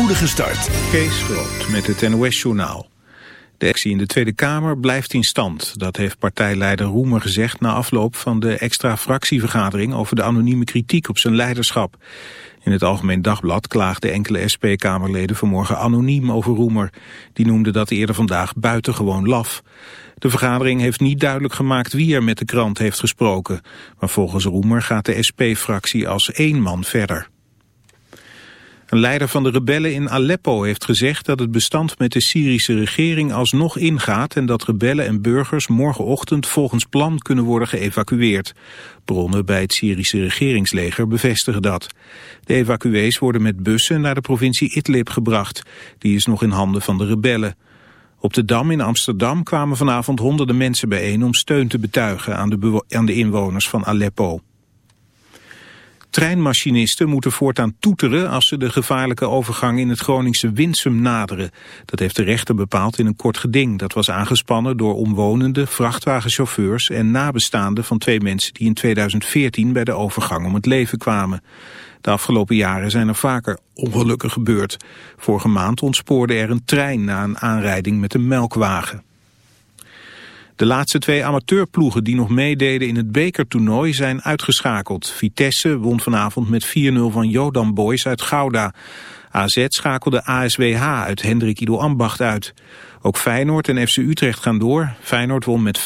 spoedige start. Kees Groot met het NOS-journaal. De actie in de Tweede Kamer blijft in stand. Dat heeft partijleider Roemer gezegd na afloop van de extra fractievergadering over de anonieme kritiek op zijn leiderschap. In het Algemeen Dagblad klaagden enkele SP-kamerleden vanmorgen anoniem over Roemer. Die noemde dat eerder vandaag buitengewoon laf. De vergadering heeft niet duidelijk gemaakt wie er met de krant heeft gesproken. Maar volgens Roemer gaat de SP-fractie als één man verder. Een leider van de rebellen in Aleppo heeft gezegd dat het bestand met de Syrische regering alsnog ingaat en dat rebellen en burgers morgenochtend volgens plan kunnen worden geëvacueerd. Bronnen bij het Syrische regeringsleger bevestigen dat. De evacuees worden met bussen naar de provincie Idlib gebracht. Die is nog in handen van de rebellen. Op de Dam in Amsterdam kwamen vanavond honderden mensen bijeen om steun te betuigen aan de, aan de inwoners van Aleppo. Treinmachinisten moeten voortaan toeteren als ze de gevaarlijke overgang in het Groningse Winsum naderen. Dat heeft de rechter bepaald in een kort geding. Dat was aangespannen door omwonenden, vrachtwagenchauffeurs en nabestaanden van twee mensen die in 2014 bij de overgang om het leven kwamen. De afgelopen jaren zijn er vaker ongelukken gebeurd. Vorige maand ontspoorde er een trein na een aanrijding met een melkwagen. De laatste twee amateurploegen die nog meededen in het bekertoernooi zijn uitgeschakeld. Vitesse won vanavond met 4-0 van Jodan Boys uit Gouda. AZ schakelde ASWH uit Hendrik Ido Ambacht uit. Ook Feyenoord en FC Utrecht gaan door. Feyenoord won met 5-1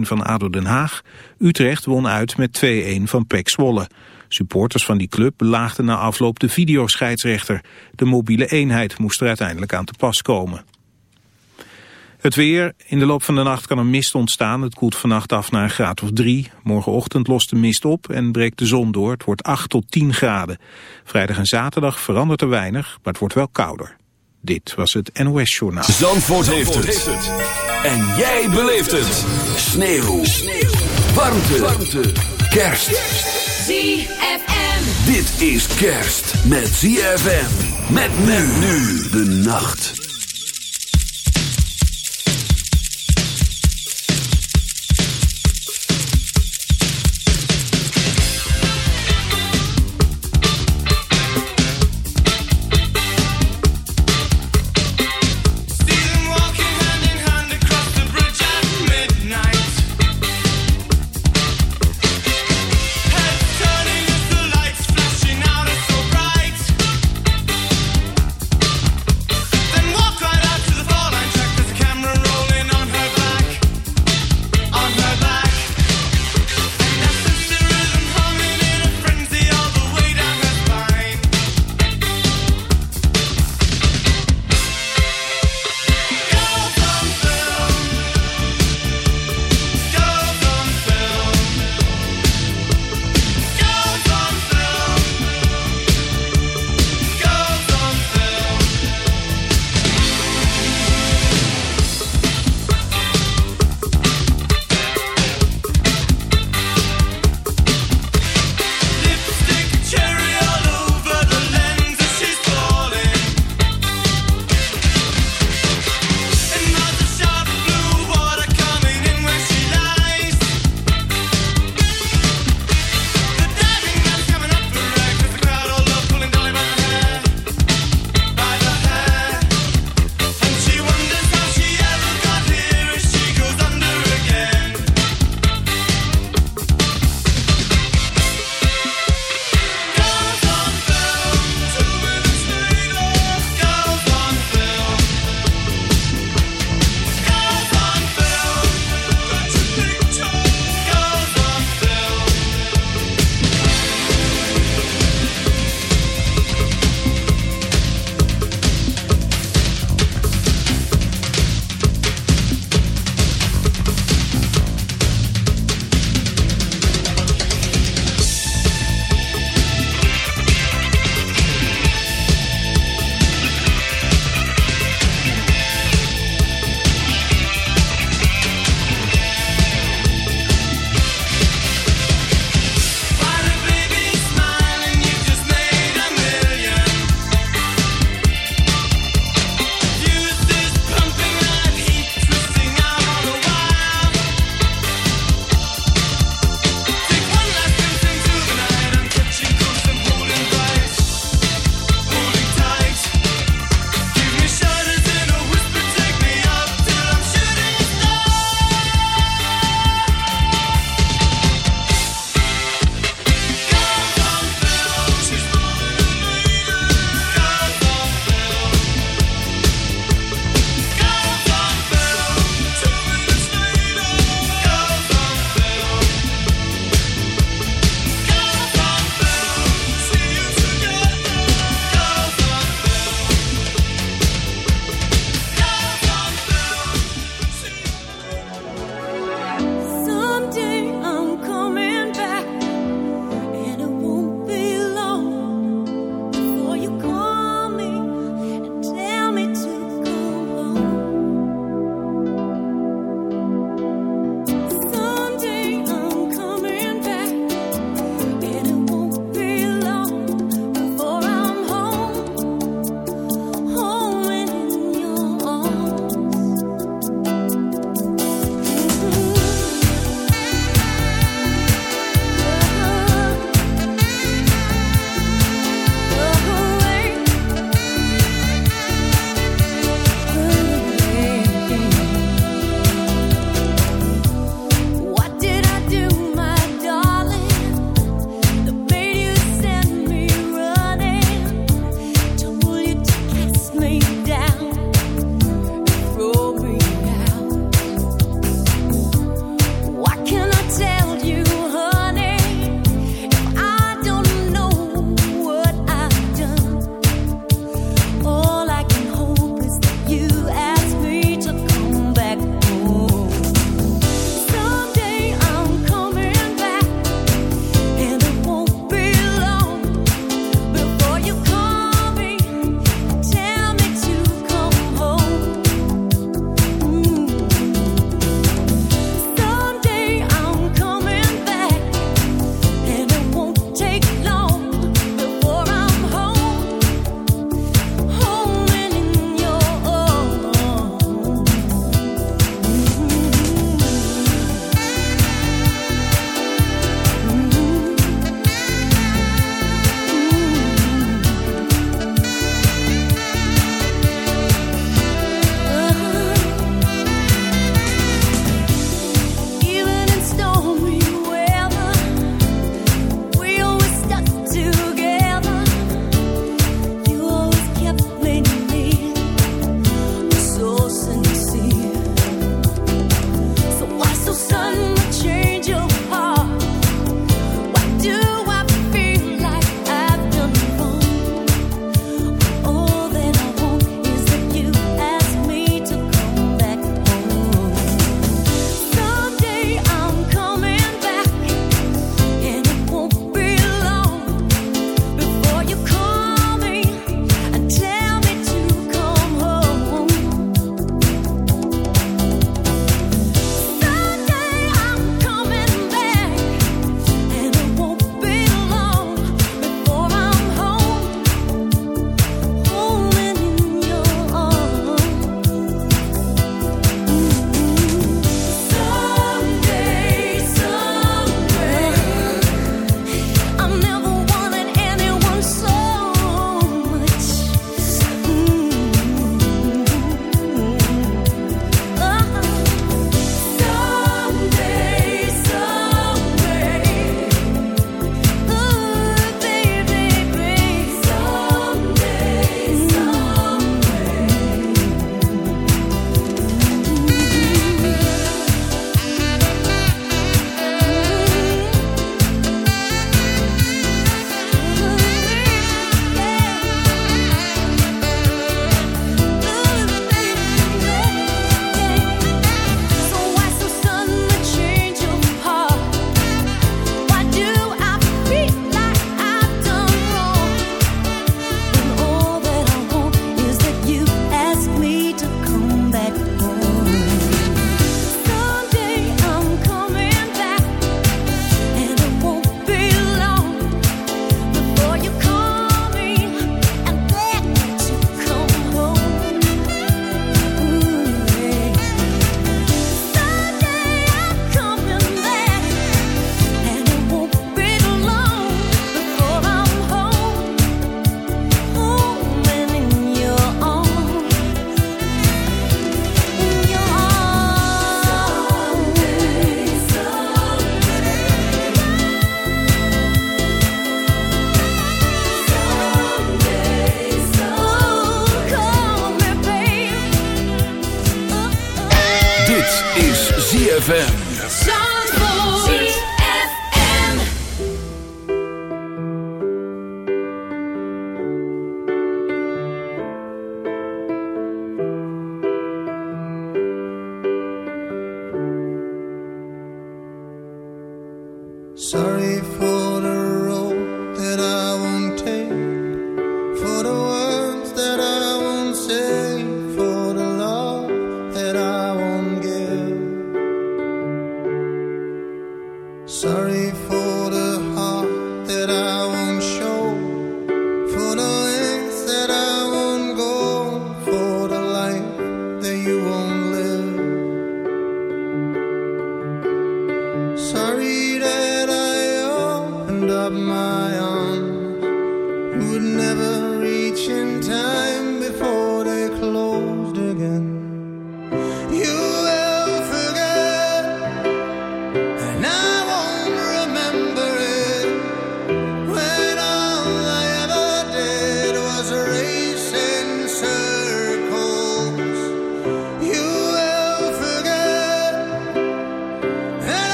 van ADO Den Haag. Utrecht won uit met 2-1 van PEC Zwolle. Supporters van die club belaagden na afloop de videoscheidsrechter. De mobiele eenheid moest er uiteindelijk aan te pas komen. Het weer. In de loop van de nacht kan er mist ontstaan. Het koelt vannacht af naar een graad of drie. Morgenochtend lost de mist op en breekt de zon door. Het wordt 8 tot 10 graden. Vrijdag en zaterdag verandert er weinig, maar het wordt wel kouder. Dit was het NOS Journaal. Zandvoort, heeft, het. En jij beleeft het. Sneeuw. Sneeuw. Warmte. Warmte. Kerst. ZFM. Dit is kerst met ZFM. Met men nu de nacht.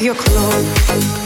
your clothes.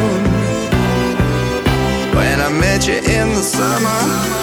Summer.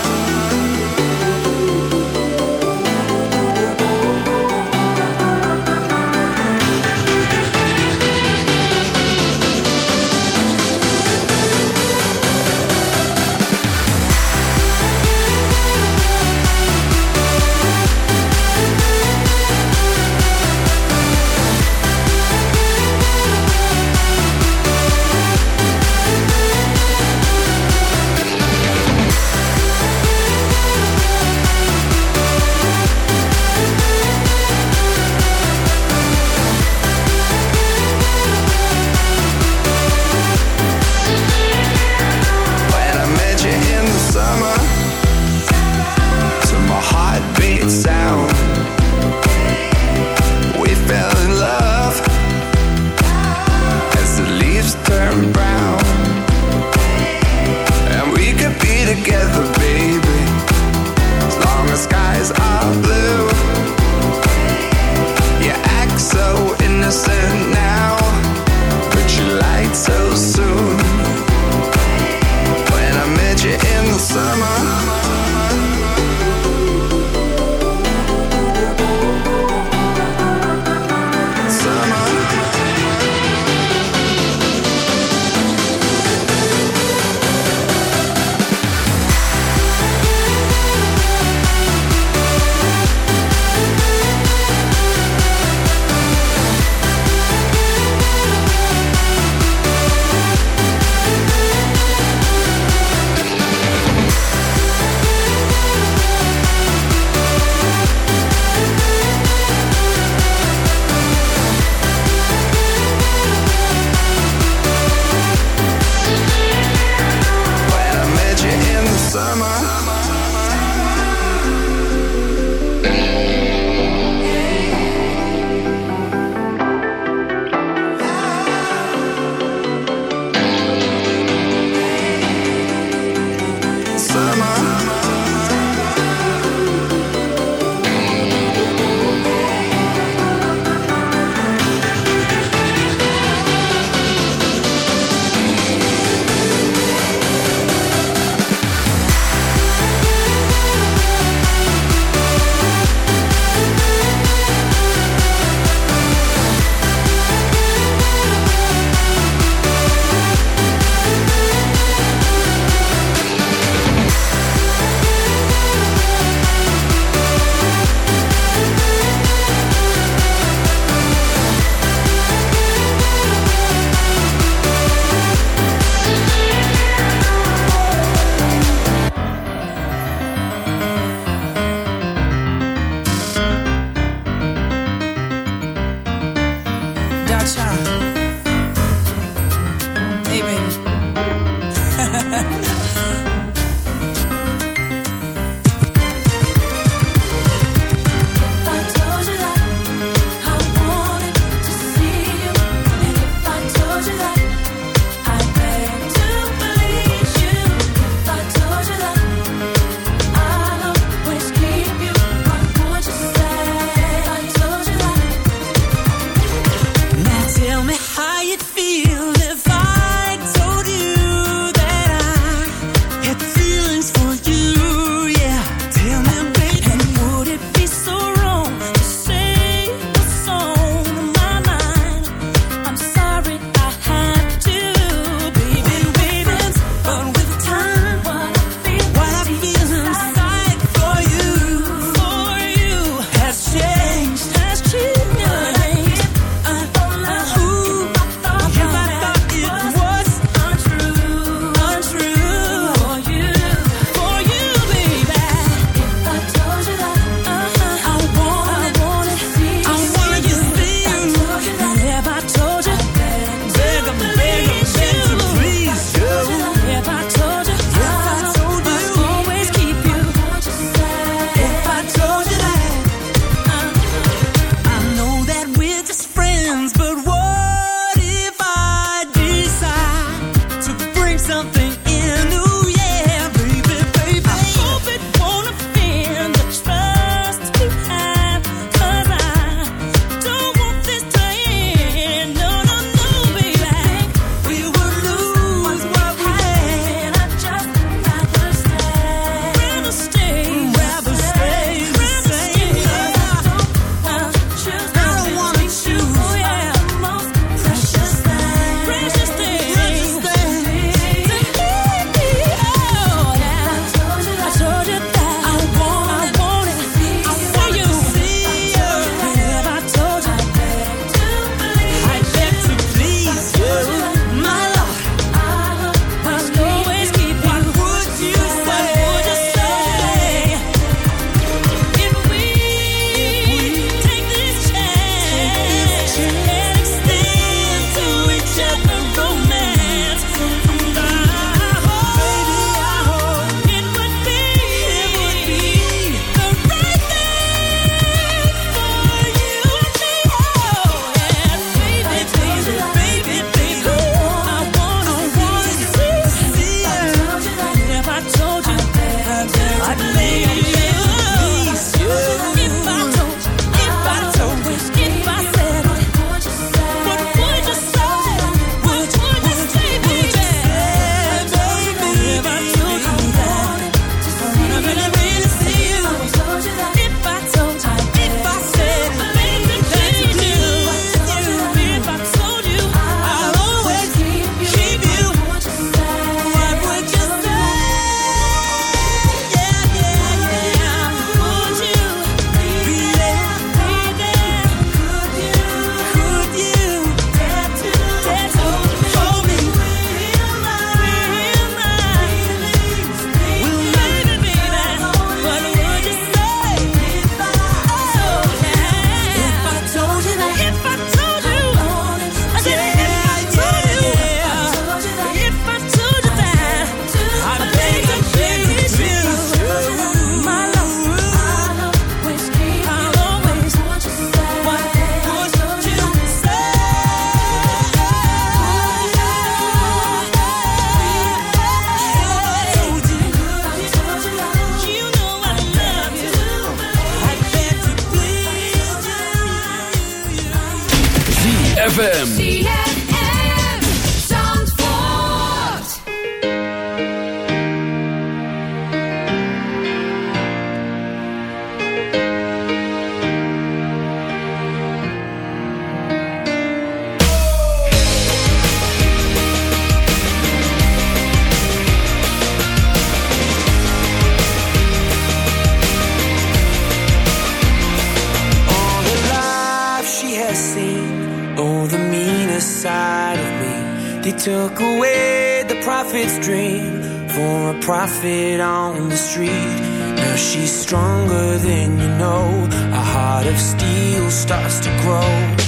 steel starts to grow.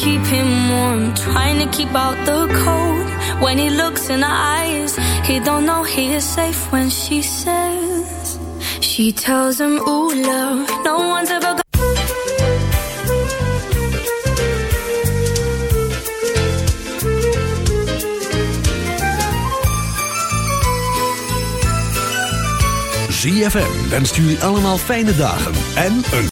keep him warm, trying to keep out the cold. When he looks in her eyes, he don't know he is safe when she says. She tells him, "Ooh, love, no one's ever." Gonna ZFM wenst jullie allemaal fijne dagen en een